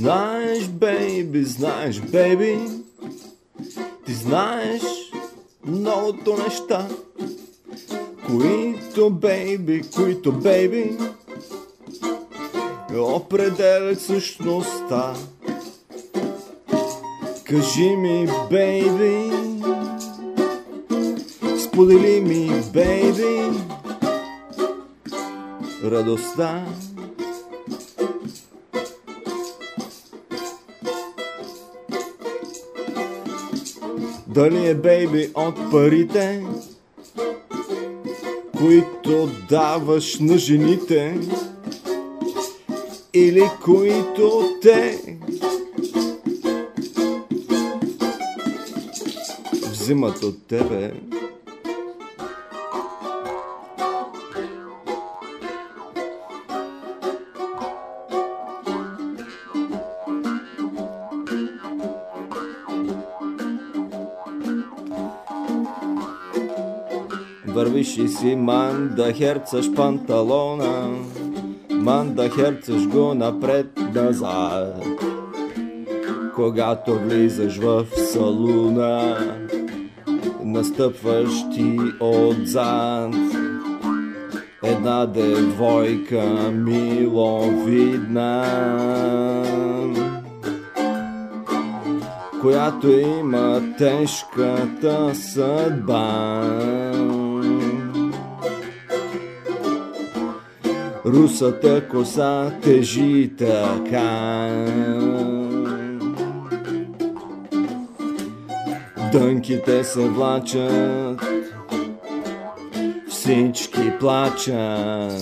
знаеш, бейби, знаеш, бейби, ти знаеш многото неща, които, бейби, които, бейби, определят същността. Кажи ми, бейби, сподели ми, бейби, радостта. Дали е бейби от парите, които даваш на жените, или които те взимат от тебе. Вървиш и си ман да херцаш панталона, ман да херцаш го напред-назад. Когато влизаш в салуна, настъпваш ти отзад. Една девойка миловидна, която има тежката съдба. Русата коса тежи така. Дънките се влачат, всички плачат.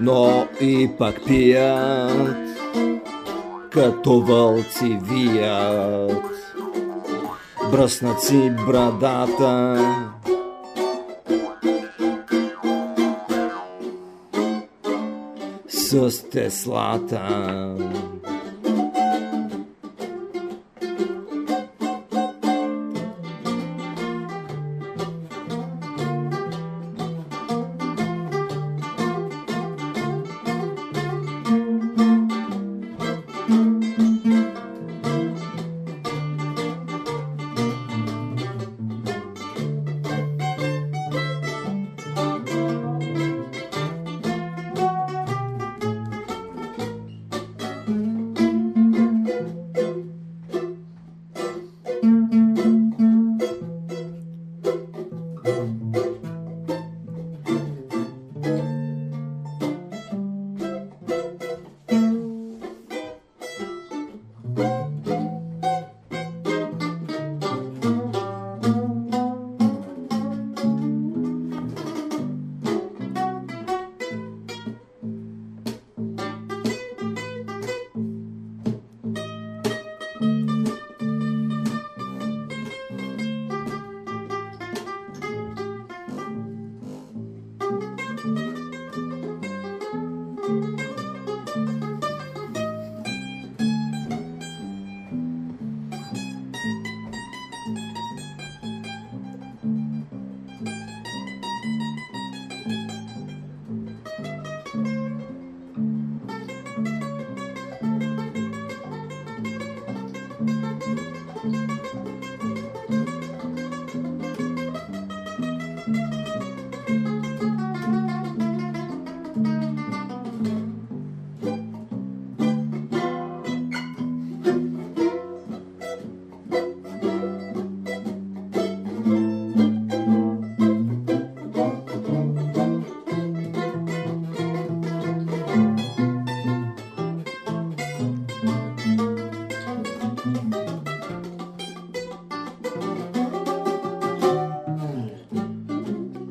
Но и пак пият, като вълци вият. Бръснат си брадата, с теслата.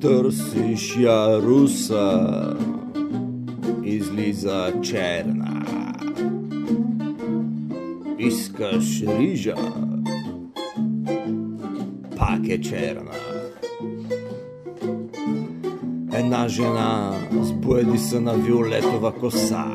trsiš ja rusa, izliza črna. Iskaš riža, pak je črna. Ena žena zbudi se na violetova kosa.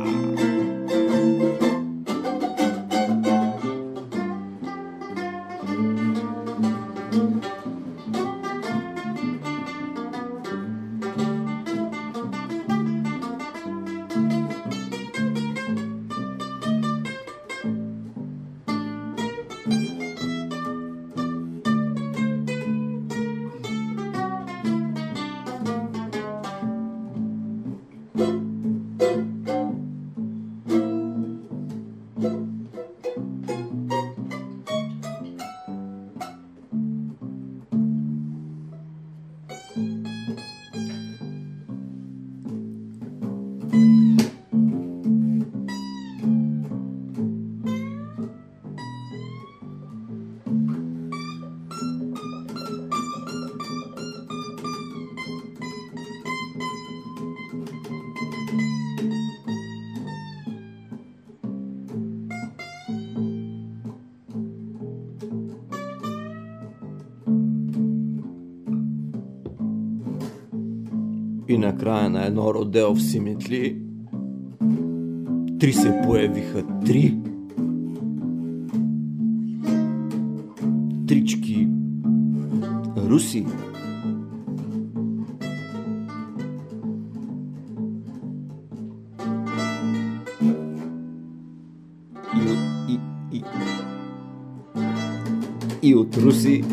И накрая на едно родео в Симетли три се появиха три. Трички руси. И от руси